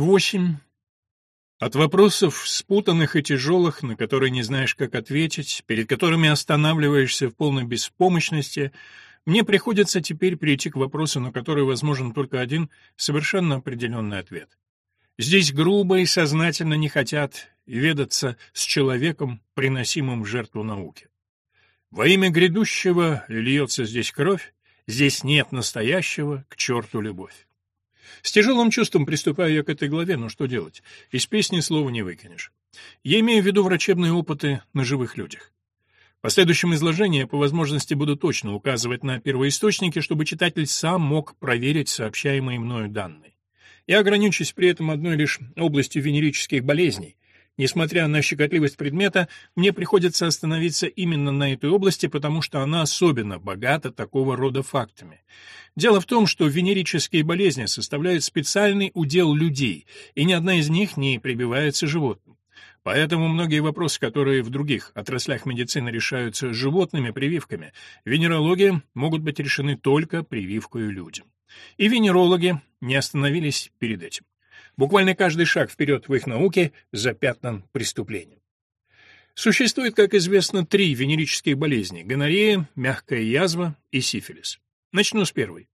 8. От вопросов спутанных и тяжелых, на которые не знаешь, как ответить, перед которыми останавливаешься в полной беспомощности, мне приходится теперь перейти к вопросу, на который возможен только один совершенно определенный ответ. Здесь грубо и сознательно не хотят ведаться с человеком, приносимым в жертву науке. Во имя грядущего льется здесь кровь, здесь нет настоящего, к черту любовь. С тяжелым чувством приступаю я к этой главе, но что делать? Из песни слова не выкинешь. Я имею в виду врачебные опыты на живых людях. В последующем изложении по возможности буду точно указывать на первоисточники, чтобы читатель сам мог проверить сообщаемые мною данные. Я ограничусь при этом одной лишь областью венерических болезней, Несмотря на щекотливость предмета, мне приходится остановиться именно на этой области, потому что она особенно богата такого рода фактами. Дело в том, что венерические болезни составляют специальный удел людей, и ни одна из них не прибивается животным. Поэтому многие вопросы, которые в других отраслях медицины решаются животными прививками, в венерологии могут быть решены только прививкой людям. И венерологи не остановились перед этим. Буквально каждый шаг вперед в их науке запятнан преступлением. Существует, как известно, три венерические болезни – гонорея, мягкая язва и сифилис. Начну с первой.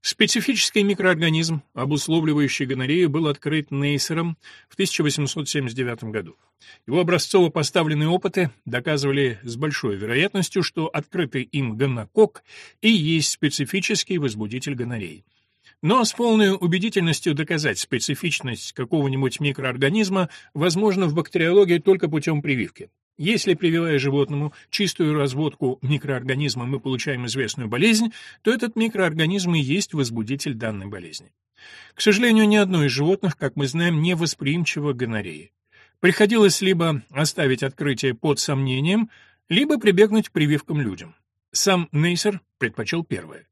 Специфический микроорганизм, обусловливающий гонорею, был открыт Нейсером в 1879 году. Его образцово поставленные опыты доказывали с большой вероятностью, что открытый им гонокок и есть специфический возбудитель гонореи. Но с полной убедительностью доказать специфичность какого-нибудь микроорганизма возможно в бактериологии только путем прививки. Если, прививая животному чистую разводку микроорганизма, мы получаем известную болезнь, то этот микроорганизм и есть возбудитель данной болезни. К сожалению, ни одно из животных, как мы знаем, не восприимчиво к гонореи. Приходилось либо оставить открытие под сомнением, либо прибегнуть к прививкам людям. Сам Нейсер предпочел первое.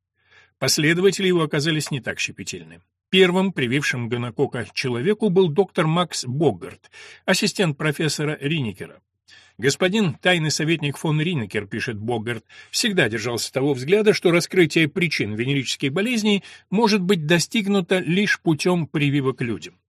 Последователи его оказались не так щепетильны. Первым привившим гонокока человеку был доктор Макс Боггарт, ассистент профессора Риникера. Господин тайный советник фон Ринекер, пишет Боггарт, всегда держался того взгляда, что раскрытие причин венерических болезней может быть достигнуто лишь путем прививок людям.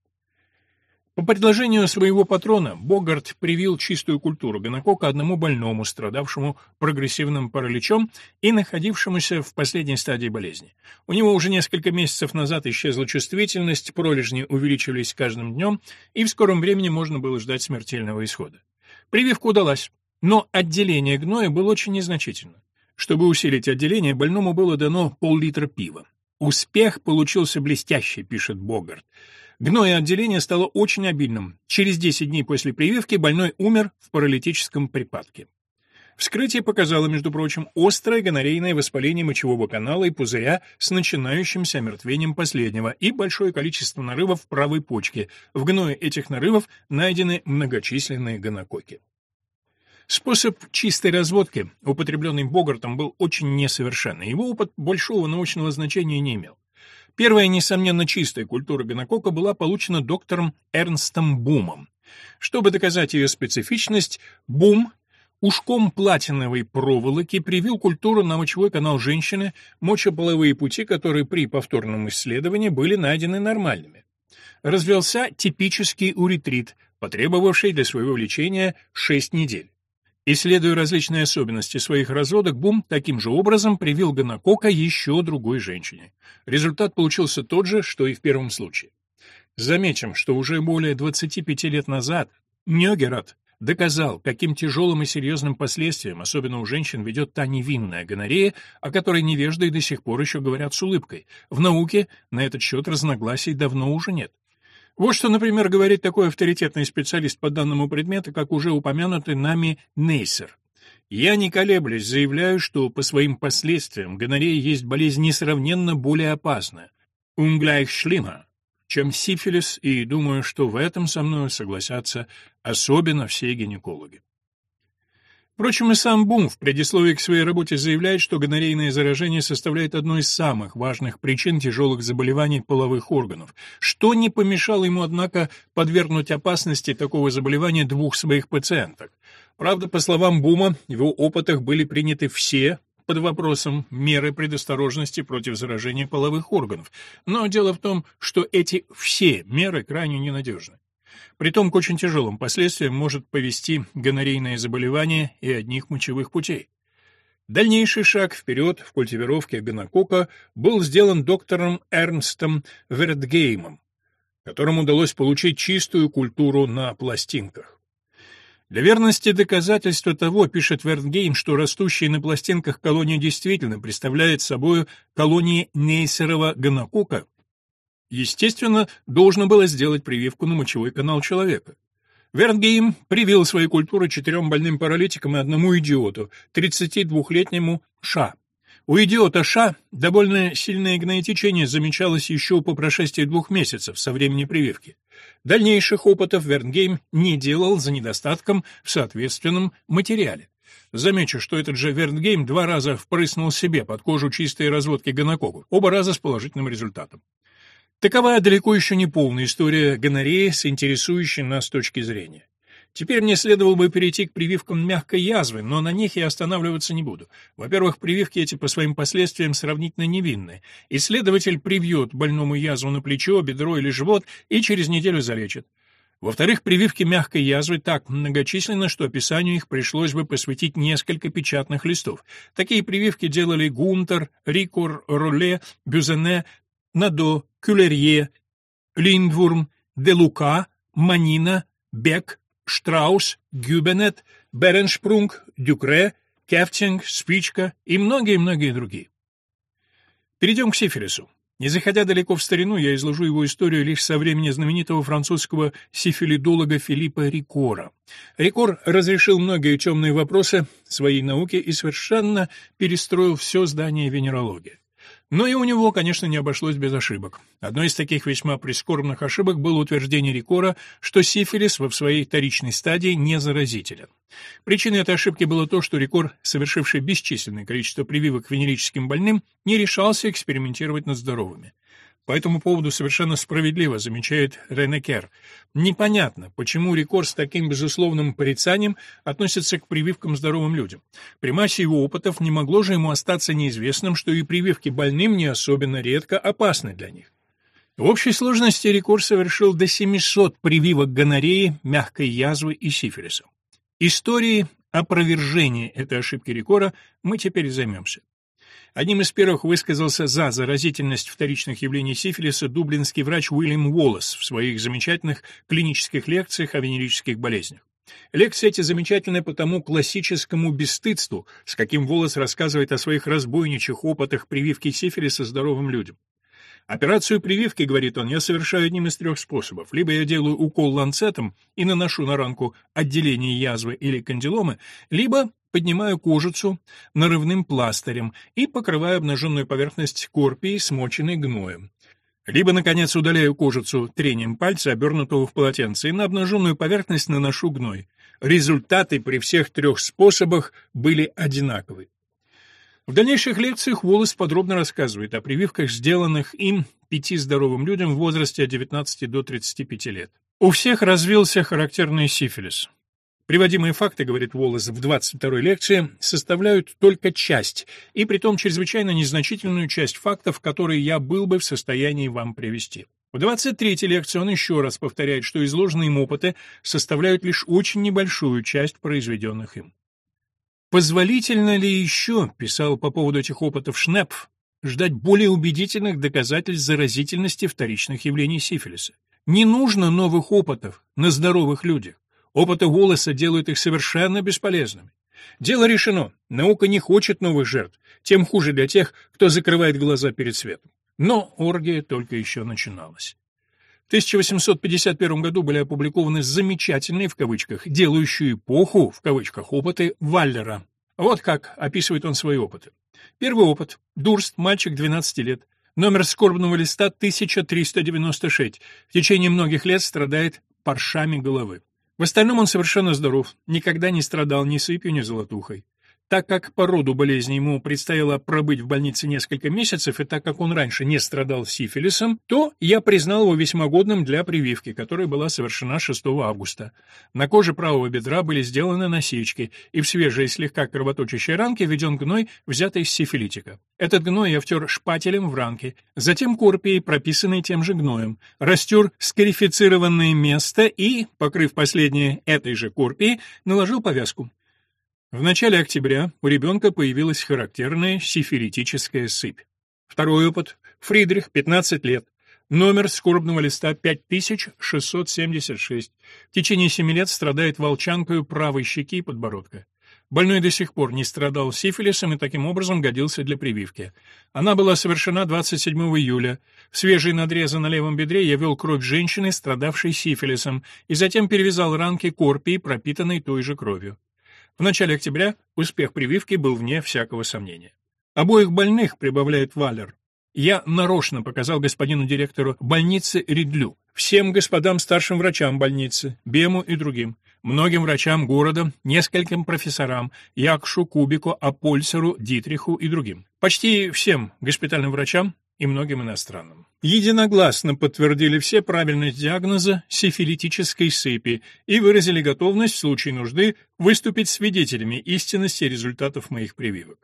По предложению своего патрона Богарт привил чистую культуру гонокока одному больному, страдавшему прогрессивным параличом и находившемуся в последней стадии болезни. У него уже несколько месяцев назад исчезла чувствительность, пролежни увеличивались с каждым днем, и в скором времени можно было ждать смертельного исхода. Прививка удалась, но отделение гноя было очень незначительно. Чтобы усилить отделение, больному было дано пол-литра пива. Успех получился блестящий, пишет Богарт. Гное отделение стало очень обильным. Через 10 дней после прививки больной умер в паралитическом припадке. Вскрытие показало, между прочим, острое гонорейное воспаление мочевого канала и пузыря с начинающимся омертвением последнего и большое количество нарывов правой почке. В гное этих нарывов найдены многочисленные гонококи. Способ чистой разводки, употребленный Богартом, был очень несовершенный. Его опыт большого научного значения не имел. Первая, несомненно, чистая культура гонокока была получена доктором Эрнстом Бумом. Чтобы доказать ее специфичность, Бум ушком платиновой проволоки привил культуру на мочевой канал женщины, мочеполовые пути, которые при повторном исследовании были найдены нормальными. Развелся типический уретрит, потребовавший для своего лечения 6 недель. Исследуя различные особенности своих разводок, Бум таким же образом привил гонокока еще другой женщине. Результат получился тот же, что и в первом случае. Заметим, что уже более 25 лет назад Нёгерат доказал, каким тяжелым и серьезным последствиям, особенно у женщин, ведет та невинная гонорея, о которой невежды до сих пор еще говорят с улыбкой. В науке на этот счет разногласий давно уже нет. Вот что, например, говорит такой авторитетный специалист по данному предмету, как уже упомянутый нами Нейсер. Я не колеблясь заявляю, что по своим последствиям гонорея есть болезнь несравненно более опасная, ungleich schlimmer, чем сифилис, и думаю, что в этом со мной согласятся особенно все гинекологи. Впрочем, и сам Бум в предисловии к своей работе заявляет, что гонорейное заражение составляет одну из самых важных причин тяжелых заболеваний половых органов, что не помешало ему, однако, подвергнуть опасности такого заболевания двух своих пациенток. Правда, по словам Бума, в его опытах были приняты все, под вопросом меры предосторожности против заражения половых органов, но дело в том, что эти все меры крайне ненадежны. Притом к очень тяжелым последствиям может повести гонорейное заболевание и одних мочевых путей. Дальнейший шаг вперед в культивировке гонокока был сделан доктором Эрнстом Вертгеймом, которому удалось получить чистую культуру на пластинках. Для верности доказательства того, пишет Вертгейм, что растущие на пластинках колония действительно представляет собой колонии Нейсерова гонокока, естественно, должно было сделать прививку на мочевой канал человека. Вертгейм привил свои культуры четырем больным паралитикам и одному идиоту, 32-летнему Ша. У идиота Ша довольно сильное гноетечение замечалось еще по прошествии двух месяцев со времени прививки. Дальнейших опытов Вертгейм не делал за недостатком в соответственном материале. Замечу, что этот же Вертгейм два раза впрыснул себе под кожу чистые разводки гонококка, оба раза с положительным результатом. Такова далеко еще не полная история гонореи с интересующей нас точки зрения. Теперь мне следовало бы перейти к прививкам мягкой язвы, но на них я останавливаться не буду. Во-первых, прививки эти по своим последствиям сравнительно невинны. Исследователь привьет больному язву на плечо, бедро или живот и через неделю залечит. Во-вторых, прививки мягкой язвы так многочисленны, что описанию их пришлось бы посвятить несколько печатных листов. Такие прививки делали Гунтер, Рикур, Роле, Бюзене, Надо, Кюлерье, Линдвурм, Делука, Манина, Бек, Штраус, Гюбенет, Береншпрунг, Дюкре, Кефтинг, Спичка и многие-многие другие. Перейдем к сифилису. Не заходя далеко в старину, я изложу его историю лишь со времени знаменитого французского сифилидолога Филиппа Рикора. Рикор разрешил многие темные вопросы своей науки и совершенно перестроил все здание венерологии. Но и у него, конечно, не обошлось без ошибок. Одной из таких весьма прискорбных ошибок было утверждение Рикора, что сифилис во своей вторичной стадии не заразителен. Причиной этой ошибки было то, что Рикор, совершивший бесчисленное количество прививок венерическим больным, не решался экспериментировать над здоровыми. По этому поводу совершенно справедливо замечает Рене Кер. Непонятно, почему Рикор с таким безусловным порицанием относится к прививкам здоровым людям. При массе его опытов не могло же ему остаться неизвестным, что и прививки больным не особенно редко опасны для них. В общей сложности Рикор совершил до 700 прививок гонореи, мягкой язвы и сифилиса. Истории опровержения этой ошибки Рикора мы теперь займемся. Одним из первых высказался за заразительность вторичных явлений сифилиса дублинский врач Уильям Уоллес в своих замечательных клинических лекциях о венерических болезнях. Лекции эти замечательны по тому классическому бесстыдству, с каким Волос рассказывает о своих разбойничьих опытах прививки сифилиса здоровым людям. Операцию прививки, говорит он, я совершаю одним из трех способов. Либо я делаю укол ланцетом и наношу на ранку отделение язвы или кандиломы, либо поднимаю кожицу нарывным пластырем и покрываю обнаженную поверхность корпией, смоченной гноем. Либо, наконец, удаляю кожицу трением пальца, обернутого в полотенце, и на обнаженную поверхность наношу гной. Результаты при всех трех способах были одинаковы. В дальнейших лекциях Уоллес подробно рассказывает о прививках, сделанных им пяти здоровым людям в возрасте от 19 до 35 лет. У всех развился характерный сифилис. Приводимые факты, говорит Уоллес в 22-й лекции, составляют только часть, и притом чрезвычайно незначительную часть фактов, которые я был бы в состоянии вам привести. В 23-й лекции он еще раз повторяет, что изложенные им опыты составляют лишь очень небольшую часть произведенных им. Позволительно ли еще, писал по поводу этих опытов Шнепф, ждать более убедительных доказательств заразительности вторичных явлений сифилиса? Не нужно новых опытов на здоровых людях. Опыты Уоллеса делают их совершенно бесполезными. Дело решено. Наука не хочет новых жертв. Тем хуже для тех, кто закрывает глаза перед светом. Но оргия только еще начиналась. В 1851 году были опубликованы замечательные, в кавычках, «делающие эпоху», в кавычках, опыты Валлера. Вот как описывает он свои опыты. Первый опыт. Дурст, мальчик 12 лет. Номер скорбного листа 1396. В течение многих лет страдает паршами головы. В остальном он совершенно здоров, никогда не страдал ни сыпью, ни золотухой. Так как по роду болезни ему предстояло пробыть в больнице несколько месяцев, и так как он раньше не страдал сифилисом, то я признал его весьма годным для прививки, которая была совершена 6 августа. На коже правого бедра были сделаны насечки, и в свежей слегка кровоточащей ранке введен гной, взятый из сифилитика. Этот гной я втер шпателем в ранке, затем корпией, прописанной тем же гноем, растер скарифицированное место и, покрыв последнее этой же корпией, наложил повязку. В начале октября у ребенка появилась характерная сифилитическая сыпь. Второй опыт. Фридрих, 15 лет. Номер скорбного листа 5676. В течение 7 лет страдает волчанкой правой щеки и подбородка. Больной до сих пор не страдал сифилисом и таким образом годился для прививки. Она была совершена 27 июля. В свежие надрезы на левом бедре я вел кровь женщины, страдавшей сифилисом, и затем перевязал ранки корпии, пропитанной той же кровью. В начале октября успех прививки был вне всякого сомнения. Обоих больных, прибавляет Валер, я нарочно показал господину директору больницы Ридлю, всем господам старшим врачам больницы, Бему и другим, многим врачам города, нескольким профессорам, Якшу, Кубику, Апольсеру, Дитриху и другим. Почти всем госпитальным врачам и многим иностранным. Единогласно подтвердили все правильность диагноза сифилитической сыпи и выразили готовность в случае нужды выступить свидетелями истинности результатов моих прививок.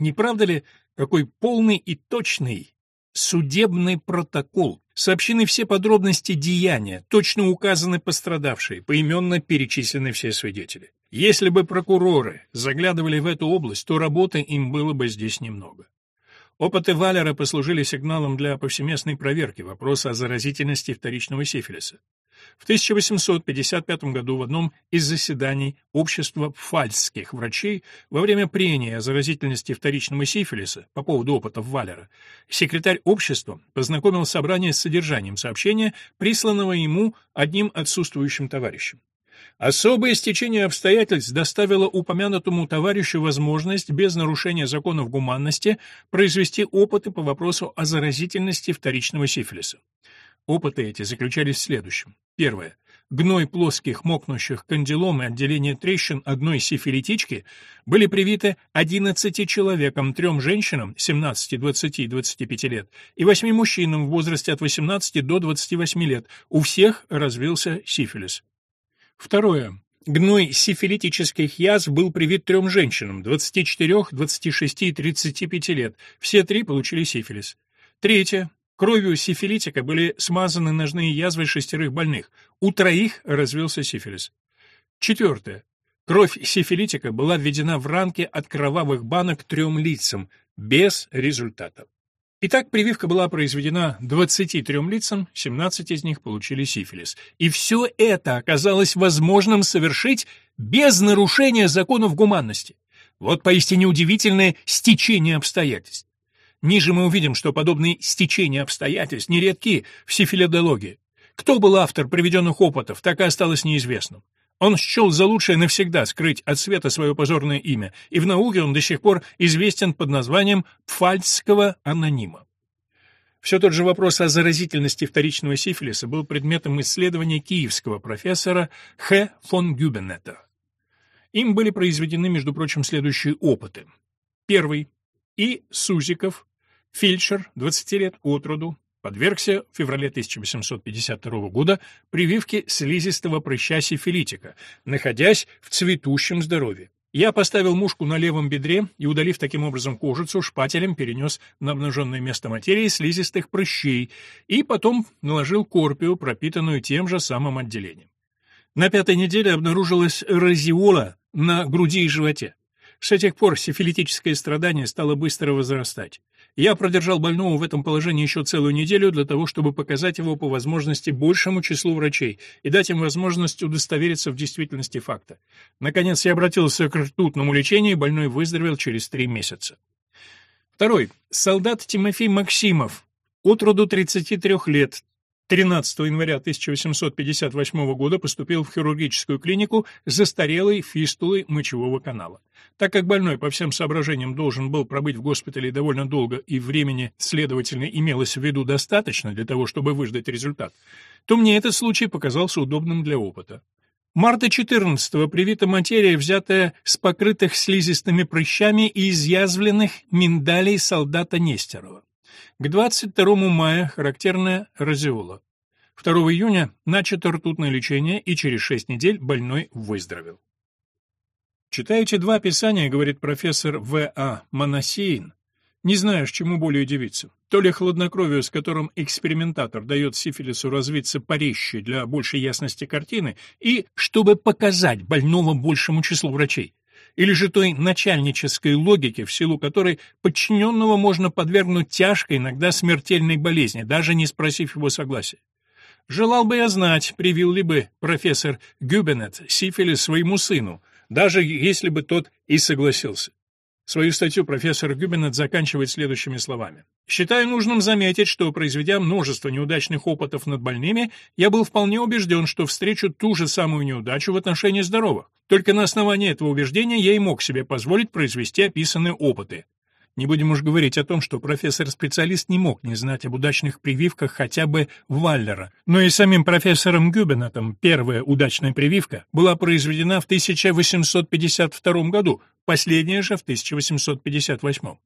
Не правда ли, какой полный и точный судебный протокол? Сообщены все подробности деяния, точно указаны пострадавшие, поименно перечислены все свидетели. Если бы прокуроры заглядывали в эту область, то работы им было бы здесь немного. Опыты Валера послужили сигналом для повсеместной проверки вопроса о заразительности вторичного сифилиса. В 1855 году в одном из заседаний общества пфальцских врачей во время прения о заразительности вторичного сифилиса по поводу опытов Валера секретарь общества познакомил собрание с содержанием сообщения, присланного ему одним отсутствующим товарищем. Особое стечение обстоятельств доставило упомянутому товарищу возможность без нарушения законов гуманности произвести опыты по вопросу о заразительности вторичного сифилиса. Опыты эти заключались в следующем. Первое. Гной плоских мокнущих кандилом и отделение трещин одной сифилитички были привиты 11 человекам, трем женщинам 17, 20 и 25 лет и 8 мужчинам в возрасте от 18 до 28 лет. У всех развился сифилис. Второе. Гной сифилитических язв был привит трем женщинам 24, 26 и 35 лет. Все три получили сифилис. Третье. Кровью сифилитика были смазаны ножные язвы шестерых больных. У троих развился сифилис. Четвертое. Кровь сифилитика была введена в ранки от кровавых банок трем лицам, без результатов. Итак, прививка была произведена 23 лицам, 17 из них получили сифилис. И все это оказалось возможным совершить без нарушения законов гуманности. Вот поистине удивительное стечение обстоятельств. Ниже мы увидим, что подобные стечения обстоятельств нередки в сифилидологии. Кто был автор приведенных опытов, так и осталось неизвестным. Он счел за лучшее навсегда скрыть от света свое позорное имя, и в науке он до сих пор известен под названием пфальцского анонима. Все тот же вопрос о заразительности вторичного сифилиса был предметом исследования киевского профессора Х. фон Гюбенета. Им были произведены, между прочим, следующие опыты. Первый. И. Сузиков, фельдшер, 20 лет от роду, подвергся в феврале 1852 года прививке слизистого прыща сифилитика, находясь в цветущем здоровье. Я поставил мушку на левом бедре и, удалив таким образом кожицу, шпателем перенес на обнаженное место материи слизистых прыщей и потом наложил корпию, пропитанную тем же самым отделением. На пятой неделе обнаружилась разиола на груди и животе. С тех пор сифилитическое страдание стало быстро возрастать. Я продержал больного в этом положении еще целую неделю для того, чтобы показать его по возможности большему числу врачей и дать им возможность удостовериться в действительности факта. Наконец я обратился к ртутному лечению, и больной выздоровел через три месяца. Второй. Солдат Тимофей Максимов, от роду 33 лет, 13 января 1858 года поступил в хирургическую клинику с застарелой фистулой мочевого канала. Так как больной по всем соображениям должен был пробыть в госпитале довольно долго и времени, следовательно, имелось в виду достаточно для того, чтобы выждать результат, то мне этот случай показался удобным для опыта. Марта 14-го привита материя, взятая с покрытых слизистыми прыщами и изъязвленных миндалей солдата Нестерова. К 22 мая характерная розеола. 2 июня начато ртутное лечение, и через 6 недель больной выздоровел. Читаете два писания, говорит профессор В.А. Моносеин, не знаешь, чему более удивиться. То ли хладнокровию, с которым экспериментатор дает сифилису развиться порезче для большей ясности картины, и чтобы показать больного большему числу врачей, или же той начальнической логике, в силу которой подчиненного можно подвергнуть тяжкой, иногда смертельной болезни, даже не спросив его согласия. Желал бы я знать, привил ли бы профессор Гюбенет сифилис своему сыну, даже если бы тот и согласился. Свою статью профессор Гюбенет заканчивает следующими словами. «Считаю нужным заметить, что, произведя множество неудачных опытов над больными, я был вполне убежден, что встречу ту же самую неудачу в отношении здоровых. Только на основании этого убеждения я и мог себе позволить произвести описанные опыты. Не будем уж говорить о том, что профессор-специалист не мог не знать об удачных прививках хотя бы Валлера, но и самим профессором Гюбенетом первая удачная прививка была произведена в 1852 году, последняя же в 1858.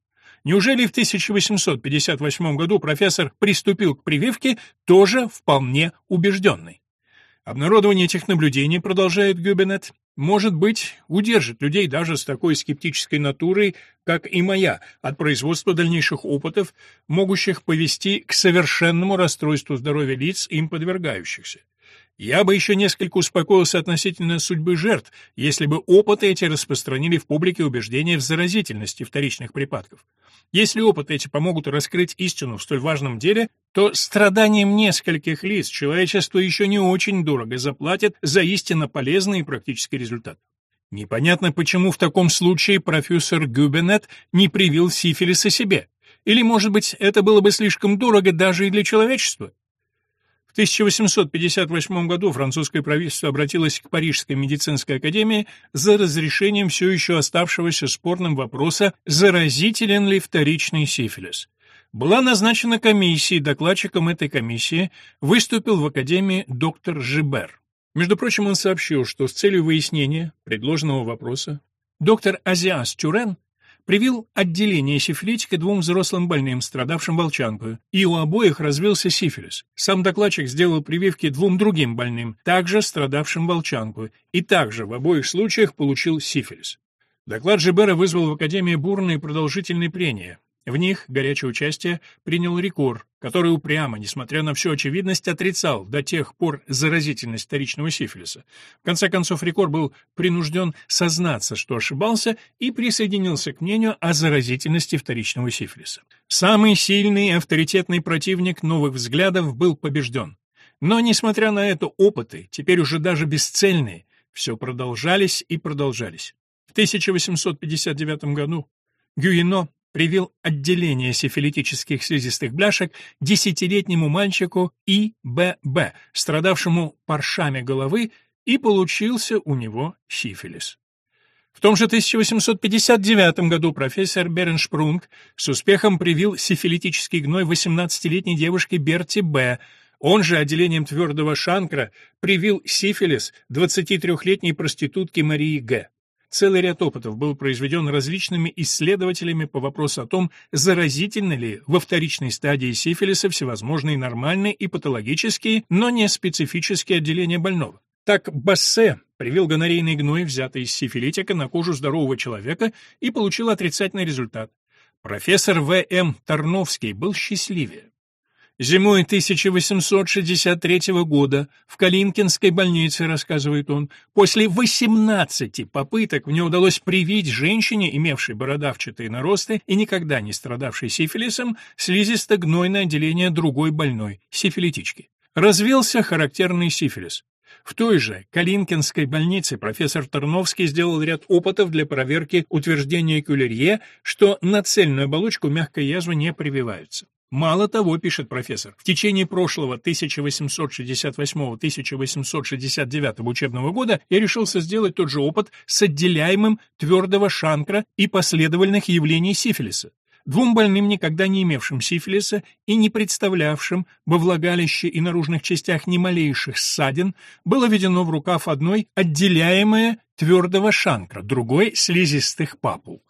Неужели в 1858 году профессор приступил к прививке тоже вполне убежденный? Обнародование этих наблюдений, продолжает Гюбенет, может быть, удержит людей даже с такой скептической натурой, как и моя, от производства дальнейших опытов, могущих повести к совершенному расстройству здоровья лиц, им подвергающихся. Я бы еще несколько успокоился относительно судьбы жертв, если бы опыты эти распространили в публике убеждения в заразительности вторичных припадков. Если опыты эти помогут раскрыть истину в столь важном деле, то страданием нескольких лиц человечество еще не очень дорого заплатит за истинно полезный и практический результат. Непонятно, почему в таком случае профессор Гюбенет не привил сифилиса себе. Или, может быть, это было бы слишком дорого даже и для человечества? 1858 году французское правительство обратилось к Парижской медицинской академии за разрешением все еще оставшегося спорным вопроса, заразителен ли вторичный сифилис. Была назначена комиссия, докладчиком этой комиссии выступил в академии доктор Жибер. Между прочим, он сообщил, что с целью выяснения предложенного вопроса доктор Азиас Тюрен привил отделение сифилитика двум взрослым больным, страдавшим волчанкой, и у обоих развился сифилис. Сам докладчик сделал прививки двум другим больным, также страдавшим волчанкой, и также в обоих случаях получил сифилис. Доклад Жибера вызвал в Академии бурные продолжительные прения. В них горячее участие принял Рикор, который упрямо, несмотря на всю очевидность, отрицал до тех пор заразительность вторичного сифилиса. В конце концов, Рикор был принужден сознаться, что ошибался, и присоединился к мнению о заразительности вторичного сифилиса. Самый сильный и авторитетный противник новых взглядов был побежден. Но, несмотря на это, опыты, теперь уже даже бесцельные, все продолжались и продолжались. В 1859 году Гюино привил отделение сифилитических слизистых бляшек десятилетнему мальчику И.Б.Б., страдавшему паршами головы, и получился у него сифилис. В том же 1859 году профессор Береншпрунг с успехом привил сифилитический гной 18-летней девушке Берти Б., он же отделением твердого шанкра привил сифилис 23-летней проститутке Марии Г. Целый ряд опытов был произведен различными исследователями по вопросу о том, заразительны ли во вторичной стадии сифилиса всевозможные нормальные и патологические, но не специфические отделения больного. Так Бассе привил гонорейный гной, взятый из сифилитика, на кожу здорового человека и получил отрицательный результат. Профессор В.М. Тарновский был счастливее. Зимой 1863 года в Калинкинской больнице, рассказывает он, после 18 попыток мне удалось привить женщине, имевшей бородавчатые наросты и никогда не страдавшей сифилисом, слизисто-гнойное отделение другой больной, сифилитички. Развился характерный сифилис. В той же Калинкинской больнице профессор Тарновский сделал ряд опытов для проверки утверждения Кюлерье, что на цельную оболочку мягкой язвы не прививаются. Мало того, пишет профессор, в течение прошлого 1868-1869 учебного года я решился сделать тот же опыт с отделяемым твердого шанкра и последовательных явлений сифилиса. Двум больным, никогда не имевшим сифилиса и не представлявшим во влагалище и наружных частях ни малейших ссадин, было введено в рукав одной отделяемое твердого шанкра, другой — слизистых папул.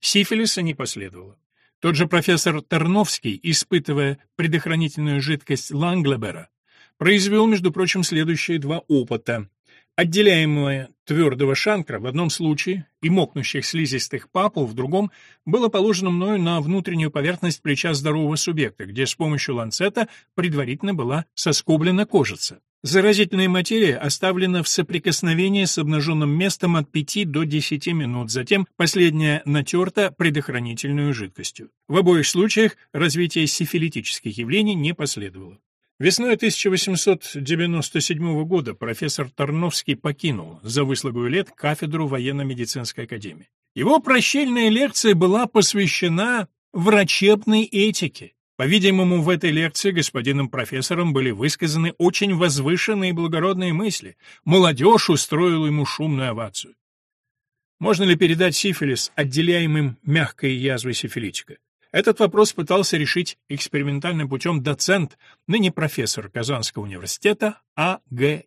Сифилиса не последовало. Тот же профессор Тарновский, испытывая предохранительную жидкость Ланглебера, произвел, между прочим, следующие два опыта. Отделяемое твердого шанкра в одном случае и мокнущих слизистых папул в другом было положено мною на внутреннюю поверхность плеча здорового субъекта, где с помощью ланцета предварительно была соскоблена кожица. Заразительная материя оставлена в соприкосновении с обнаженным местом от 5 до 10 минут, затем последняя натерта предохранительную жидкостью. В обоих случаях развитие сифилитических явлений не последовало. Весной 1897 года профессор Тарновский покинул за выслугу лет кафедру военно-медицинской академии. Его прощальная лекция была посвящена врачебной этике. По-видимому, в этой лекции господином профессором были высказаны очень возвышенные и благородные мысли. Молодежь устроила ему шумную овацию. Можно ли передать сифилис отделяемым мягкой язвой сифилитика? Этот вопрос пытался решить экспериментальным путем доцент, ныне профессор Казанского университета А. Г.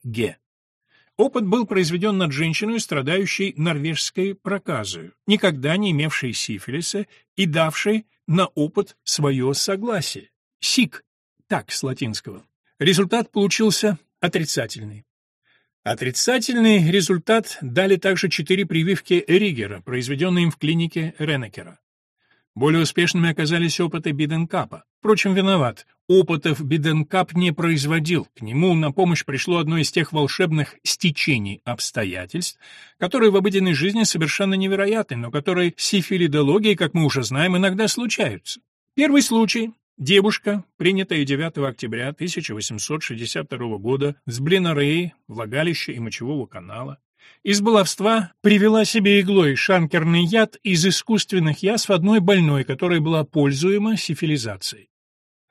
Опыт был произведен над женщиной, страдающей норвежской проказою, никогда не имевшей сифилиса и давшей на опыт свое согласие. Сик, так с латинского. Результат получился отрицательный. Отрицательный результат дали также четыре прививки Ригера, произведенные им в клинике Ренекера. Более успешными оказались опыты Биденкапа. Впрочем, виноват. Опытов Биденкап не производил. К нему на помощь пришло одно из тех волшебных стечений обстоятельств, которые в обыденной жизни совершенно невероятны, но которые в сифилидологии, как мы уже знаем, иногда случаются. Первый случай Девушка, принятая 9 октября 1862 года с блинореи, влагалища и мочевого канала, из баловства привела себе иглой шанкерный яд из искусственных язв одной больной, которая была пользуема сифилизацией.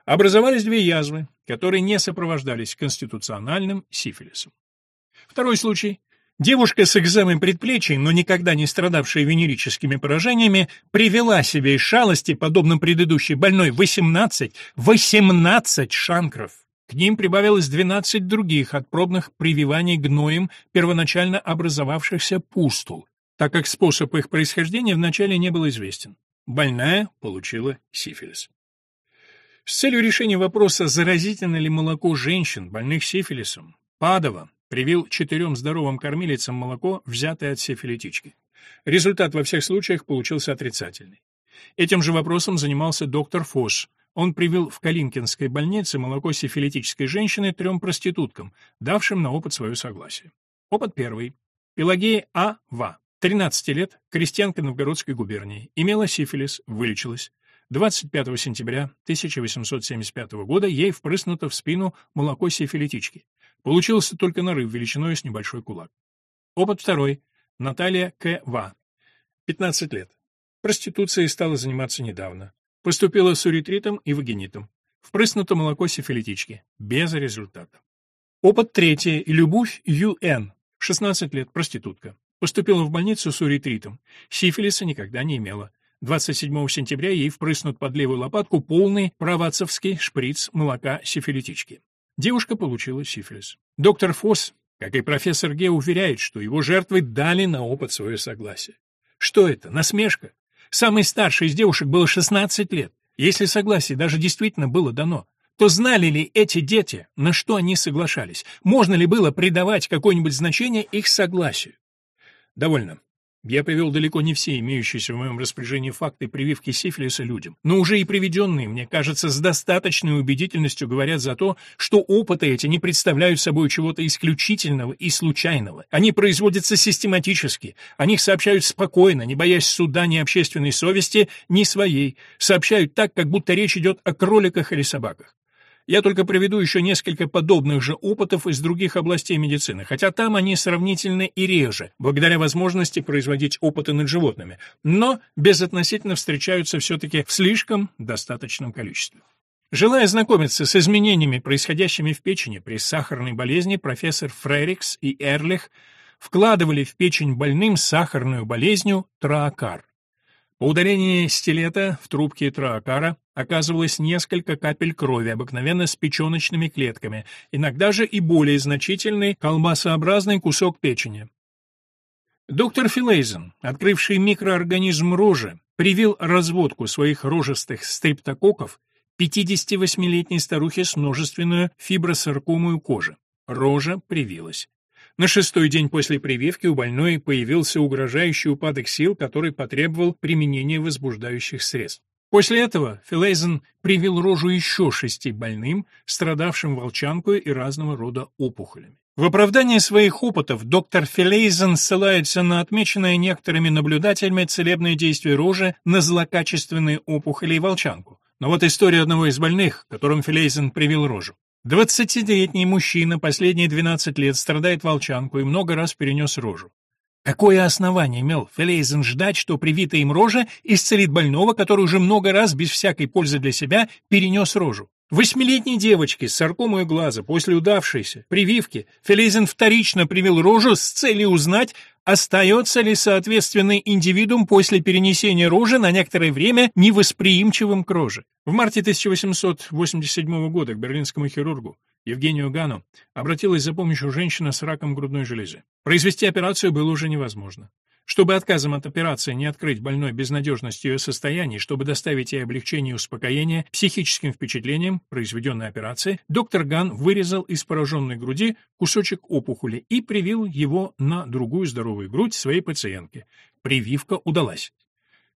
Образовались две язвы, которые не сопровождались конституциональным сифилисом. Второй случай. Девушка с экземой предплечий, но никогда не страдавшая венерическими поражениями, привела себе из шалости, подобно предыдущей больной, 18, 18 шанкров. К ним прибавилось 12 других от пробных прививаний гноем первоначально образовавшихся пустул, так как способ их происхождения вначале не был известен. Больная получила сифилис. С целью решения вопроса, заразительно ли молоко женщин, больных сифилисом, Падова привил четырем здоровым кормилицам молоко, взятое от сифилитички. Результат во всех случаях получился отрицательный. Этим же вопросом занимался доктор Фосс, он привил в Калинкинской больнице молоко сифилитической женщины трем проституткам, давшим на опыт свое согласие. Опыт первый. Пелагея А. Ва. 13 лет, крестьянка Новгородской губернии, имела сифилис, вылечилась. 25 сентября 1875 года ей впрыснуто в спину молоко сифилитички. Получился только нарыв величиной с небольшой кулак. Опыт второй. Наталья К. Ва. 15 лет. Проституцией стала заниматься недавно. Поступила с уретритом и вагинитом. Впрыснуто молоко сифилитички. Без результата. Опыт третий. Любовь Ю.Н. 16 лет, проститутка. Поступила в больницу с уретритом. Сифилиса никогда не имела. 27 сентября ей впрыснут под левую лопатку полный правацовский шприц молока сифилитички. Девушка получила сифилис. Доктор Фосс, как и профессор Ге, уверяет, что его жертвы дали на опыт свое согласие. Что это? Насмешка? Самой старшей из девушек было 16 лет. Если согласие даже действительно было дано, то знали ли эти дети, на что они соглашались? Можно ли было придавать какое-нибудь значение их согласию? Довольно. Я привел далеко не все имеющиеся в моем распоряжении факты прививки сифилиса людям, но уже и приведенные, мне кажется, с достаточной убедительностью говорят за то, что опыты эти не представляют собой чего-то исключительного и случайного. Они производятся систематически, о них сообщают спокойно, не боясь суда ни общественной совести, ни своей, сообщают так, как будто речь идет о кроликах или собаках. Я только приведу еще несколько подобных же опытов из других областей медицины, хотя там они сравнительно и реже, благодаря возможности производить опыты над животными, но безотносительно встречаются все-таки в слишком достаточном количестве. Желая знакомиться с изменениями, происходящими в печени при сахарной болезни, профессор Фрерикс и Эрлих вкладывали в печень больным с сахарной болезнью троакар. По ударении стилета в трубке троакара оказывалось несколько капель крови, обыкновенно с печеночными клетками, иногда же и более значительный колбасообразный кусок печени. Доктор Филейзен, открывший микроорганизм рожи, привил разводку своих рожистых стрептококков 58-летней старухе с множественную фибросаркомую кожи. Рожа привилась. На шестой день после прививки у больной появился угрожающий упадок сил, который потребовал применения возбуждающих средств. После этого Филейзен привил рожу еще шести больным, страдавшим волчанкой и разного рода опухолями. В оправдании своих опытов доктор Филейзен ссылается на отмеченное некоторыми наблюдателями целебное действие рожи на злокачественные опухоли и волчанку. Но вот история одного из больных, которым Филейзен привил рожу. Двадцатилетний мужчина последние 12 лет страдает волчанку и много раз перенес рожу. Какое основание имел Фелейзен ждать, что привитая им рожа исцелит больного, который уже много раз без всякой пользы для себя перенес рожу? Восьмилетней девочке с саркомой глаза после удавшейся прививки Фелейзен вторично привил рожу с целью узнать, остается ли соответственный индивидуум после перенесения рожи на некоторое время невосприимчивым к роже. В марте 1887 года к берлинскому хирургу Евгению Гану обратилась за помощью женщина с раком грудной железы. Произвести операцию было уже невозможно. Чтобы отказом от операции не открыть больной безнадежность ее состояния, чтобы доставить ей облегчение и успокоение психическим впечатлением произведенной операции, доктор Ган вырезал из пораженной груди кусочек опухоли и привил его на другую здоровую грудь своей пациентки. Прививка удалась.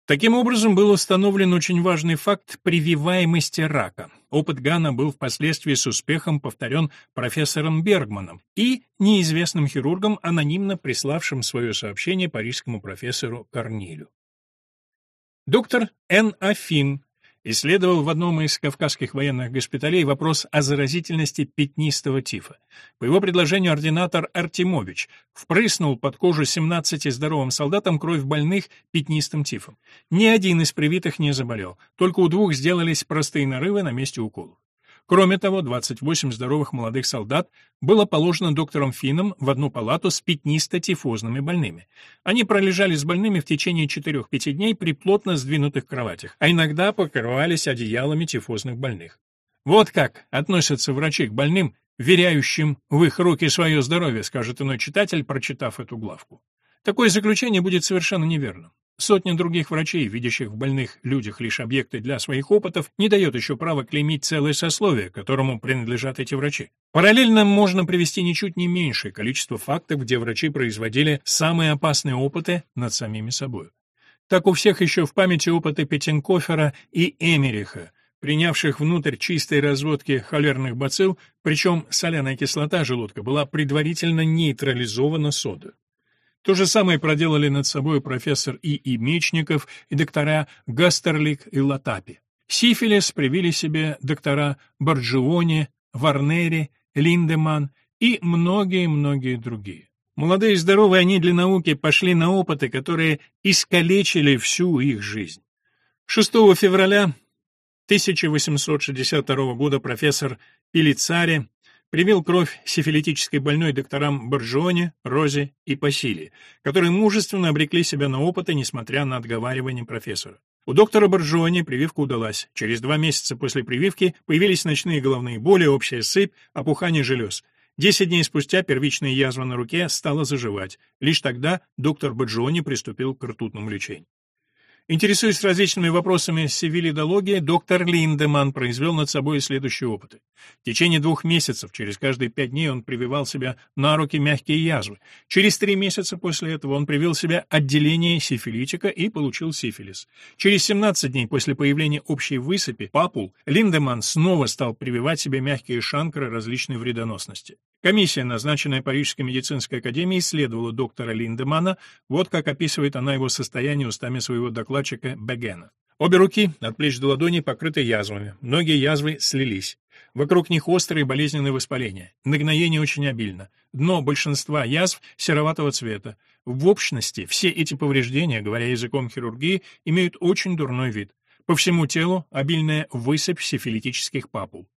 Таким образом, был установлен очень важный факт прививаемости рака. Опыт Гана был впоследствии с успехом повторен профессором Бергманом и неизвестным хирургом, анонимно приславшим свое сообщение парижскому профессору Корнилю. Доктор Н. Афин исследовал в одном из кавказских военных госпиталей вопрос о заразительности пятнистого тифа. По его предложению ординатор Артемович впрыснул под кожу 17 здоровым солдатам кровь больных пятнистым тифом. Ни один из привитых не заболел, только у двух сделались простые нарывы на месте уколов. Кроме того, 28 здоровых молодых солдат было положено доктором Финном в одну палату с пятнисто-тифозными больными. Они пролежали с больными в течение 4-5 дней при плотно сдвинутых кроватях, а иногда покрывались одеялами тифозных больных. Вот как относятся врачи к больным, веряющим в их руки свое здоровье, скажет иной читатель, прочитав эту главку. Такое заключение будет совершенно неверным. Сотни других врачей, видящих в больных людях лишь объекты для своих опытов, не дает еще права клеймить целое сословие, которому принадлежат эти врачи. Параллельно можно привести ничуть не меньшее количество фактов, где врачи производили самые опасные опыты над самими собой. Так у всех еще в памяти опыты Петенкофера и Эмериха, принявших внутрь чистой разводки холерных бацилл, причем соляная кислота желудка была предварительно нейтрализована содой. То же самое проделали над собой профессор И.И. Мечников и доктора Гастерлик и Латапи. Сифилис привили себе доктора Борджиони, Варнери, Линдеман и многие-многие другие. Молодые и здоровые они для науки пошли на опыты, которые искалечили всю их жизнь. 6 февраля 1862 года профессор Пелицари привил кровь сифилитической больной докторам Боржоне, Розе и Пасили, которые мужественно обрекли себя на опыты, несмотря на отговаривание профессора. У доктора Боржони прививка удалась. Через два месяца после прививки появились ночные головные боли, общая сыпь, опухание желез. Десять дней спустя первичная язва на руке стала заживать. Лишь тогда доктор Боджони приступил к ртутному лечению. Интересуясь различными вопросами сивилидологии, доктор Линдеман произвел над собой следующие опыты. В течение двух месяцев, через каждые пять дней, он прививал себя на руки мягкие язвы. Через три месяца после этого он привил себя отделение сифилитика и получил сифилис. Через 17 дней после появления общей высыпи, папул, Линдеман снова стал прививать себе мягкие шанкры различной вредоносности. Комиссия, назначенная Парижской медицинской академией, исследовала доктора Линдемана, вот как описывает она его состояние устами своего докладчика Бегена. Обе руки, от плеч до ладоней, покрыты язвами. Многие язвы слились. Вокруг них острые болезненные воспаления. Нагноение очень обильно. Дно большинства язв сероватого цвета. В общности все эти повреждения, говоря языком хирургии, имеют очень дурной вид. По всему телу обильная высыпь сифилитических папул.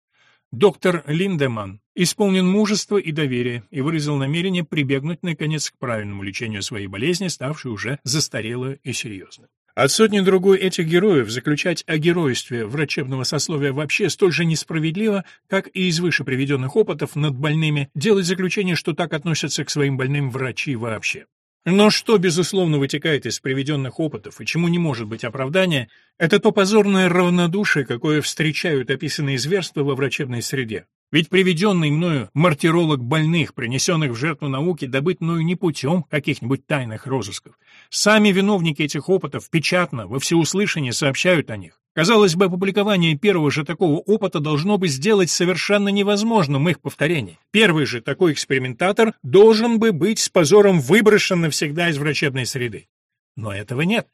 Доктор Линдеман исполнен мужества и доверия и выразил намерение прибегнуть, наконец, к правильному лечению своей болезни, ставшей уже застарелой и серьезной. От сотни другой этих героев заключать о геройстве врачебного сословия вообще столь же несправедливо, как и из выше приведенных опытов над больными делать заключение, что так относятся к своим больным врачи вообще. Но что, безусловно, вытекает из приведенных опытов и чему не может быть оправдания, это то позорное равнодушие, какое встречают описанные зверства во врачебной среде. Ведь приведенный мною мартиролог больных, принесенных в жертву науки, добыт мною не путем каких-нибудь тайных розысков. Сами виновники этих опытов печатно, во всеуслышание сообщают о них. Казалось бы, опубликование первого же такого опыта должно бы сделать совершенно невозможным их повторение. Первый же такой экспериментатор должен бы быть с позором выброшен навсегда из врачебной среды. Но этого нет.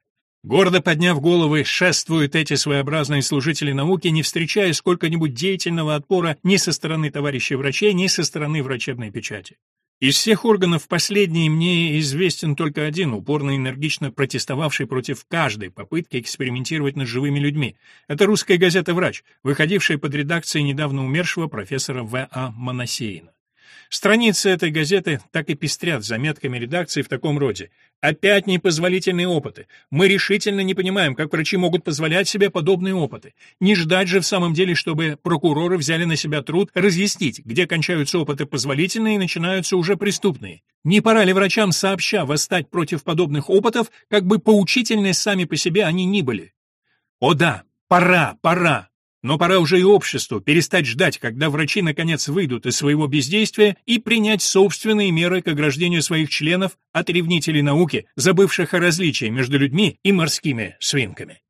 Гордо подняв головы, шествуют эти своеобразные служители науки, не встречая сколько-нибудь деятельного отпора ни со стороны товарищей врачей, ни со стороны врачебной печати. Из всех органов последний мне известен только один, упорно и энергично протестовавший против каждой попытки экспериментировать над живыми людьми. Это русская газета «Врач», выходившая под редакцией недавно умершего профессора В.А. Моносеина. Страницы этой газеты так и пестрят заметками редакции в таком роде. Опять непозволительные опыты. Мы решительно не понимаем, как врачи могут позволять себе подобные опыты. Не ждать же в самом деле, чтобы прокуроры взяли на себя труд разъяснить, где кончаются опыты позволительные и начинаются уже преступные. Не пора ли врачам сообща восстать против подобных опытов, как бы поучительны сами по себе они ни были? О да, пора, пора. Но пора уже и обществу перестать ждать, когда врачи наконец выйдут из своего бездействия и принять собственные меры к ограждению своих членов от ревнителей науки, забывших о различии между людьми и морскими свинками.